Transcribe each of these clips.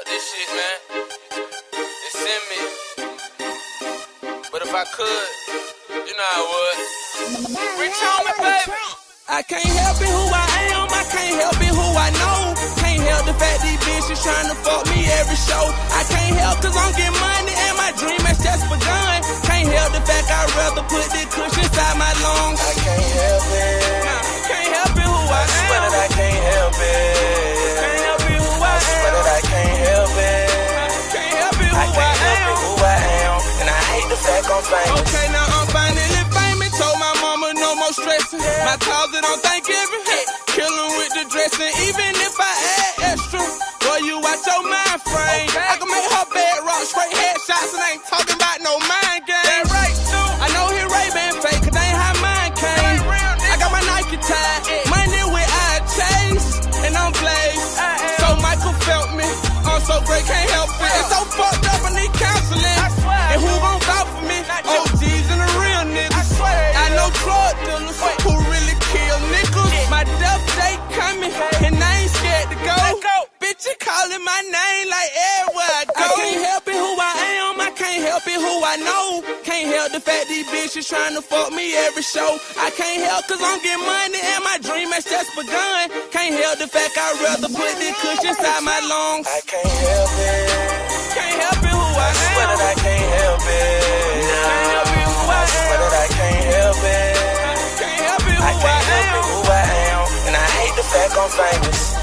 this shit, man. It's in me. But if I could, you know I would. Rich on me, baby. I can't help it who I am, I can't help it who I know. Can't help the fact these bitches trying to fuck me every show. I can't help cause I'm getting money and my dream has just begun. Can't help the fact I'd rather put this cushion famous. Okay, now I'm finally famous. Told my mama no more stressing. My closet on Thanksgiving. Killin' with the dressing. Even if I add extra, boy, you watch your mind frame. I can make her bed rock straight headshots and I ain't talking I can't help it who I know. Can't help the fact these bitches trying to fuck me every show. I can't help cause I'm getting money and my dream has just begun. Can't help the fact I'd rather put this cushion inside my lungs. I can't help it. Can't help it who I Swear am. that I can't help it. Can't help it who I Swear am. that I can't help it. Can't help it I who can't I help it who I am. And I hate the fact I'm famous.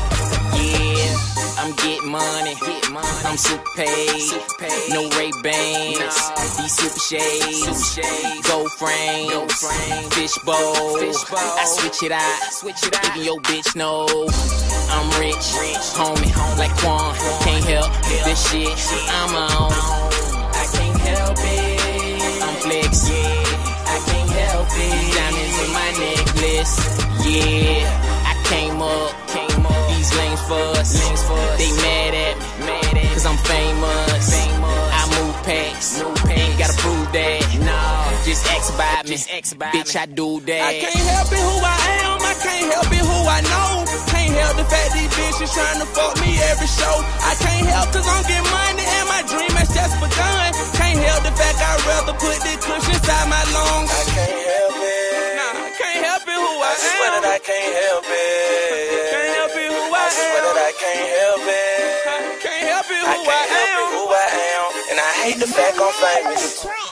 Yeah, I'm getting money. Get money. I'm super paid. Super paid. No Ray Bans. These super shades. Super shades. Gold frame. Gold frame. Fish bowl. I switch it out. Switch it out. Even your bitch know I'm rich. Rich. Homie. Like Quan. Can't help this shit. I'm on. I can't help it. I'm flex. Yeah. I can't help it. Diamonds in my necklace. Yeah. I came up. Came up. These lanes fuss. Lanes fuss. They mad at me. Mad at Cause I'm famous. Famous. I move packs. Move packs. Ain't gotta prove that. No. Just ask about me. Just ask about Bitch, I do that. I can't help it who I am, I can't help it who I know. Can't help the fact these bitches trying to fuck me every show. I can't help cause I'm getting money and my dream has just begun. Can't help the fact I'd rather put this cushion inside my lungs. I can't help it. Nah, I can't help it who I I swear that. I can't help it. Hate the fact I'm famous.